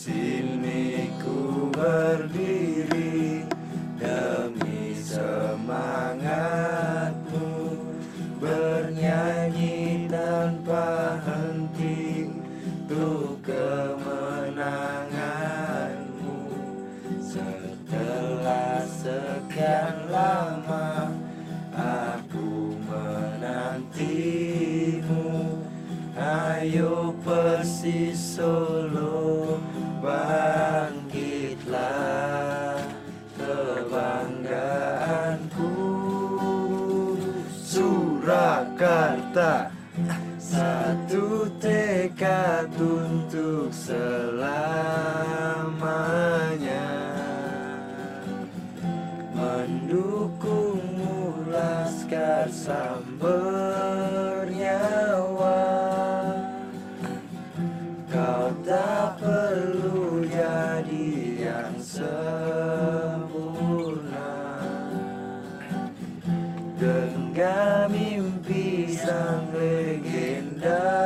sini ku berdiri demi semangatmu. Bernyanyi tanpa henti untuk kemenanganmu. Setelah sekian lama aku menantimu. Ayo persis solo bangkitlah kebanggaanku. Surakarta satu tekad untuk selamanya. Mendukungmu laskar bernyawa Kau tak Genggam mimpi sang legenda